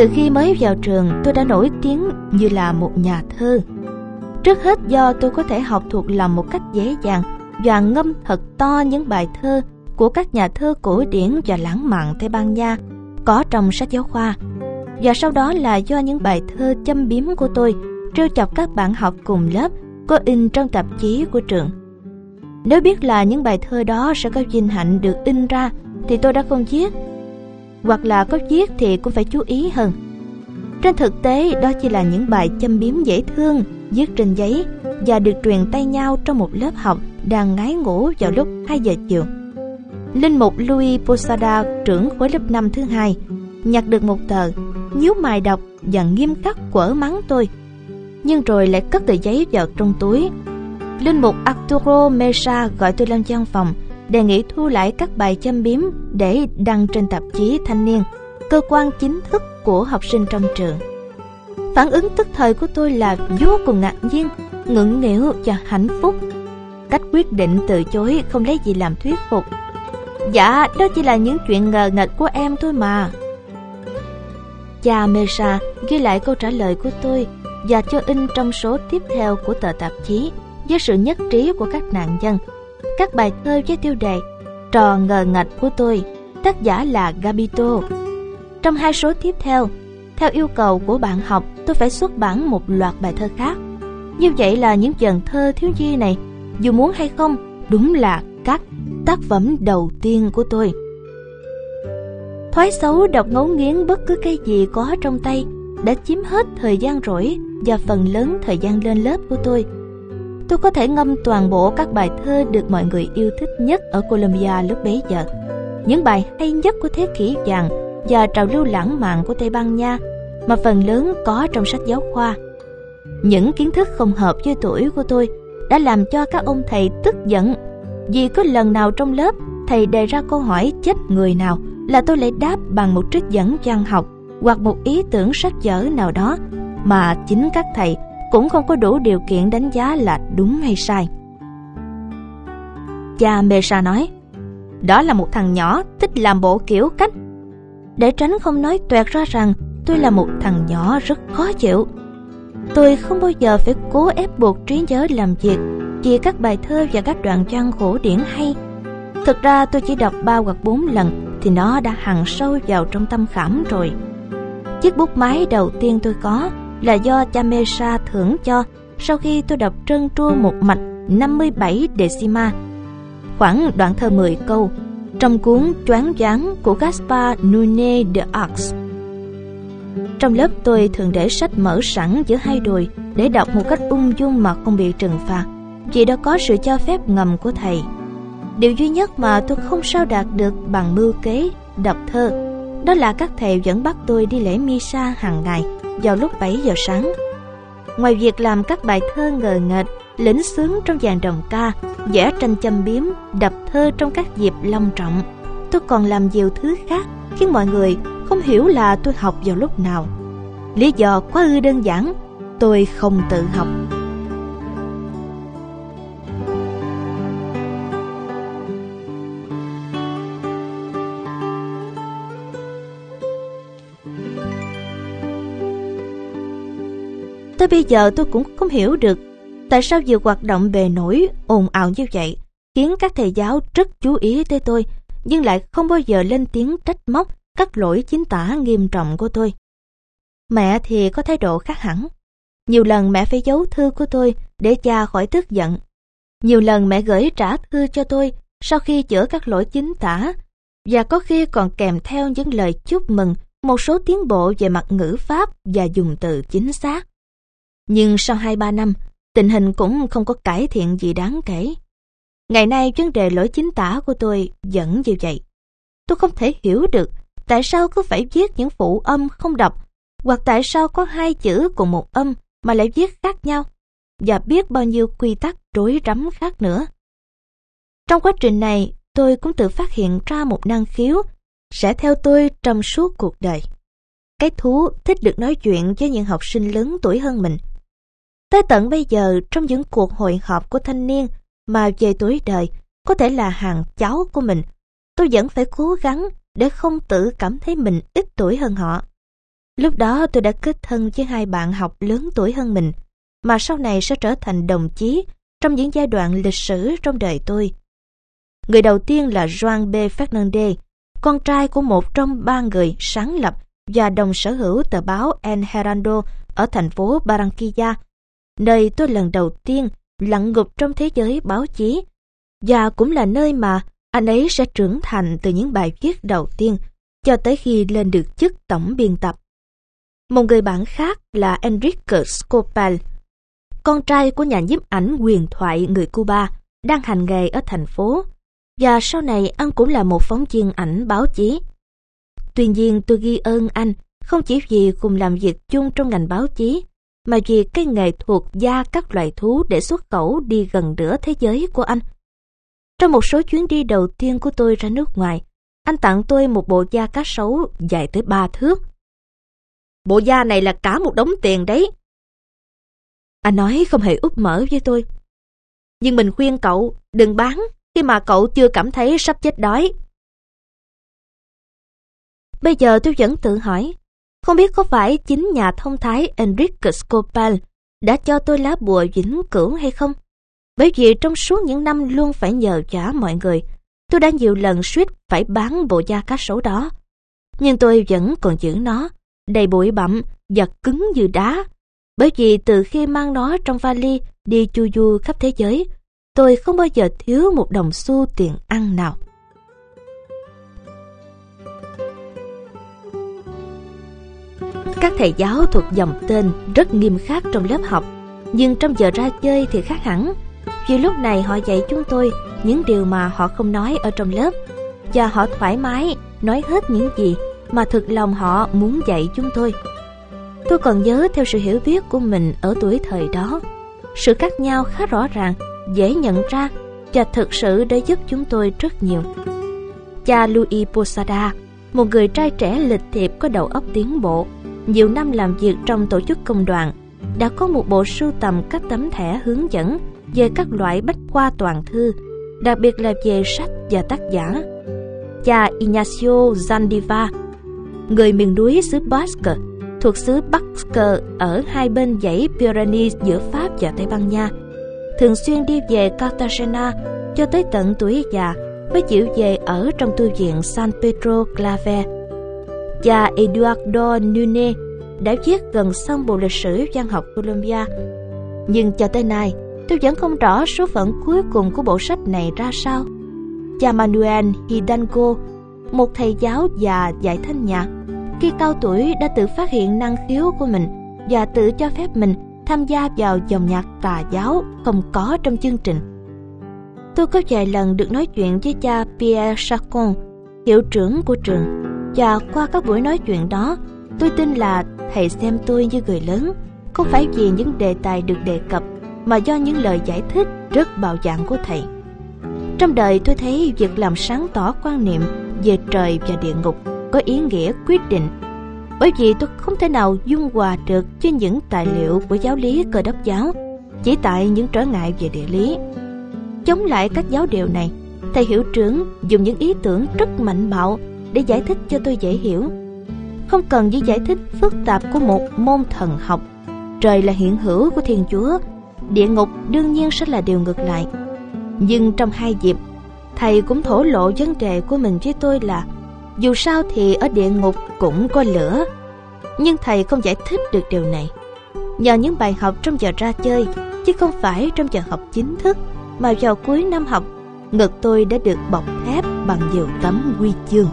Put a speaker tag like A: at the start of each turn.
A: Từ khi mới vào trường, tôi đã nổi tiếng như là một nhà thơ. Trước hết do tôi có thể học thuộc lòng một cách dễ dàng và ngâm thật to những bài thơ của các nhà thơ cổ điển và lãng mạn Tây Ban Nha có trong sách giáo khoa. Và sau đó là do những bài thơ châm biếm của tôi trêu chọc các bạn học cùng lớp có in trong tạp chí của trường. Nếu biết là những bài thơ đó sẽ có vinh hạnh được in ra thì tôi đã không viết. Hoặc là có viết thì cũng phải chú ý hơn. Trên thực tế đó chỉ là những bài châm biếm dễ thương viết trên giấy và được truyền tay nhau trong một lớp học đang ngái ngủ vào lúc 2 giờ chiều. Linh mục Louis Posada, trưởng khối lớp năm thứ hai, nhặt được một tờ, nhíu mày đọc và nghiêm khắc quở mắng tôi. Nhưng rồi lại cất tờ giấy vào trong túi. Linh mục Arturo Mesa gọi tôi lên văn phòng, đề nghị thu lại các bài châm biếm để đăng trên tạp chí Thanh niên, cơ quan chính thức của học sinh trong trường. Phản ứng tức thời của tôi là vô cùng ngạc nhiên, ngưỡng nghịu và hạnh phúc. Cách quyết định từ chối không lấy gì làm thuyết phục. Dạ, đó chỉ là những chuyện ngờ nghệch của em thôi mà. Cha Mesa ghi lại câu trả lời của tôi và cho in trong số tiếp theo của tờ tạp chí với sự nhất trí của các nạn nhân. Các bài thơ với tiêu đề Trò ngờ ngạch của tôi, tác giả là Gabito. Trong hai số tiếp theo, theo yêu cầu của bạn học, tôi phải xuất bản một loạt bài thơ khác. Như vậy là những dần thơ thiếu nhi này, dù muốn hay không, đúng là các tác phẩm đầu tiên của tôi. Thói xấu đọc ngấu nghiến bất cứ cái gì có trong tay đã chiếm hết thời gian rỗi và phần lớn thời gian lên lớp của tôi. Tôi có thể ngâm toàn bộ các bài thơ được mọi người yêu thích nhất ở Colombia lúc bấy giờ. Những bài hay nhất của thế kỷ vàng và trào lưu lãng mạn của Tây Ban Nha mà phần lớn có trong sách giáo khoa. Những kiến thức không hợp với tuổi của tôi đã làm cho các ông thầy tức giận vì có lần nào trong lớp thầy đề ra câu hỏi chết người nào là tôi lại đáp bằng một trích dẫn văn học hoặc một ý tưởng sách vở nào đó mà chính các thầy cũng không có đủ điều kiện đánh giá là đúng hay sai. Cha Mesa nói, đó là một thằng nhỏ thích làm bộ kiểu cách. Để tránh không nói toẹt ra rằng tôi là một thằng nhỏ rất khó chịu. Tôi không bao giờ phải cố ép buộc trí nhớ làm việc chỉ các bài thơ và các đoạn văn khổ điển hay. Thực ra tôi chỉ đọc ba hoặc bốn lần thì nó đã hằn sâu vào trong tâm khảm rồi. Chiếc bút máy đầu tiên tôi có là do cha Mesa thưởng cho sau khi tôi đọc trơn tru một mạch 57 decima, khoảng đoạn thơ 10 câu, trong cuốn Choáng váng của Gaspar Nune de Arx. Trong lớp tôi thường để sách mở sẵn giữa hai đùi để đọc một cách ung dung mà không bị trừng phạt, vì đã có sự cho phép ngầm của thầy. Điều duy nhất mà tôi không sao đạt được bằng mưu kế, đọc thơ, đó là các thầy vẫn bắt tôi đi lễ Misa hàng ngày vào lúc 7 giờ sáng. Ngoài việc làm các bài thơ ngờ nghệch, lĩnh sướng trong dàn đồng ca, vẽ tranh châm biếm, đập thơ trong các dịp long trọng, tôi còn làm nhiều thứ khác khiến mọi người không hiểu là tôi học vào lúc nào. Lý do quá ư đơn giản, tôi không tự học. Tới bây giờ tôi cũng không hiểu được tại sao việc hoạt động bề nổi ồn ào như vậy khiến các thầy giáo rất chú ý tới tôi, nhưng lại không bao giờ lên tiếng trách móc các lỗi chính tả nghiêm trọng của tôi. Mẹ thì có thái độ khác hẳn. Nhiều lần mẹ phải giấu thư của tôi để cha khỏi tức giận. Nhiều lần mẹ gửi trả thư cho tôi sau khi chữa các lỗi chính tả, và có khi còn kèm theo những lời chúc mừng, một số tiến bộ về mặt ngữ pháp và dùng từ chính xác. Nhưng sau 2-3 năm, tình hình cũng không có cải thiện gì đáng kể. Ngày nay vấn đề lỗi chính tả của tôi vẫn như vậy. Tôi không thể hiểu được tại sao cứ phải viết những phụ âm không đọc, hoặc tại sao có hai chữ cùng một âm mà lại viết khác nhau, và biết bao nhiêu quy tắc rối rắm khác nữa. Trong quá trình này, tôi cũng tự phát hiện ra một năng khiếu sẽ theo tôi trong suốt cuộc đời. Cái thú thích được nói chuyện với những học sinh lớn tuổi hơn mình. Tới tận bây giờ, trong những cuộc hội họp của thanh niên mà về tuổi đời có thể là hàng cháu của mình, tôi vẫn phải cố gắng để không tự cảm thấy mình ít tuổi hơn họ. Lúc đó tôi đã kết thân với hai bạn học lớn tuổi hơn mình, mà sau này sẽ trở thành đồng chí trong những giai đoạn lịch sử trong đời tôi. Người đầu tiên là Joan B. Fernandez, con trai của một trong ba người sáng lập và đồng sở hữu tờ báo El Heraldo ở thành phố Barranquilla, nơi tôi lần đầu tiên lặn ngục trong thế giới báo chí, và cũng là nơi mà anh ấy sẽ trưởng thành từ những bài viết đầu tiên cho tới khi lên được chức tổng biên tập. Một người bạn khác là Enrique Scopal, con trai của nhà nhiếp ảnh quyền thoại người Cuba, đang hành nghề ở thành phố, và sau này anh cũng là một phóng viên ảnh báo chí. Tuy nhiên tôi ghi ơn anh không chỉ vì cùng làm việc chung trong ngành báo chí, mà vì cái nghề thuộc gia các loài thú để xuất khẩu đi gần nửa thế giới của anh. Trong một số chuyến đi đầu tiên của tôi ra nước ngoài, anh tặng tôi một bộ da cá sấu dài tới ba thước. Bộ da này là cả một đống tiền đấy. Anh nói không hề úp mở với tôi. Nhưng mình khuyên cậu đừng bán khi mà cậu chưa cảm thấy sắp chết đói. Bây giờ tôi vẫn tự hỏi, không biết có phải chính nhà thông thái Enrique Scopal đã cho tôi lá bùa vĩnh cửu hay không? Bởi vì trong suốt những năm luôn phải nhờ trả mọi người, tôi đã nhiều lần suýt phải bán bộ da cá sấu đó. Nhưng tôi vẫn còn giữ nó, đầy bụi bặm và cứng như đá. Bởi vì từ khi mang nó trong vali đi chu du khắp thế giới, tôi không bao giờ thiếu một đồng xu tiền ăn nào. Các thầy giáo thuộc dòng tên rất nghiêm khắc trong lớp học, nhưng trong giờ ra chơi thì khác hẳn. Vì lúc này họ dạy chúng tôi những điều mà họ không nói ở trong lớp, và họ thoải mái nói hết những gì mà thực lòng họ muốn dạy chúng tôi. Tôi còn nhớ theo sự hiểu biết của mình ở tuổi thời đó, sự khác nhau khá rõ ràng, dễ nhận ra và thực sự đã giúp chúng tôi rất nhiều. Cha Louis Posada, một người trai trẻ lịch thiệp có đầu óc tiến bộ, nhiều năm làm việc trong tổ chức công đoàn, đã có một bộ sưu tầm các tấm thẻ hướng dẫn về các loại bách khoa toàn thư, đặc biệt là về sách và tác giả. Cha Ignacio Zandiva, người miền núi xứ Basque, thuộc xứ Basque ở hai bên dãy Pyrenees giữa Pháp và Tây Ban Nha, thường xuyên đi về Cartagena cho tới tận tuổi già mới chịu về ở trong tu viện San Pedro Clave cha Eduardo Nune đã viết gần xong bộ lịch sử văn học Colombia. Nhưng cho tới nay, tôi vẫn không rõ số phận cuối cùng của bộ sách này ra sao. Cha Manuel Hidalgo, một thầy giáo già dạy thanh nhạc, khi cao tuổi đã tự phát hiện năng khiếu của mình và tự cho phép mình tham gia vào dòng nhạc tà giáo không có trong chương trình. Tôi có vài lần được nói chuyện với cha Pierre Chacon, hiệu trưởng của trường và qua các buổi nói chuyện đó, tôi tin là thầy xem tôi như người lớn, không phải vì những đề tài được đề cập, mà do những lời giải thích rất bạo dạn của thầy. Trong đời tôi thấy việc làm sáng tỏ quan niệm về trời và địa ngục có ý nghĩa quyết định. Bởi vì tôi không thể nào dung hòa được trên những tài liệu của giáo lý cơ đốc giáo, chỉ tại những trở ngại về địa lý. Chống lại các giáo điều này, thầy hiệu trưởng dùng những ý tưởng rất mạnh bạo để giải thích cho tôi dễ hiểu. Không cần những giải thích phức tạp của một môn thần học. Trời là hiện hữu của Thiên Chúa, địa ngục đương nhiên sẽ là điều ngược lại. Nhưng trong hai dịp, thầy cũng thổ lộ vấn đề của mình với tôi là dù sao thì ở địa ngục cũng có lửa. Nhưng thầy không giải thích được điều này. Nhờ những bài học trong giờ ra chơi, chứ không phải trong giờ học chính thức, mà vào cuối năm học, ngực tôi đã được bọc thép bằng nhiều tấm huy chương.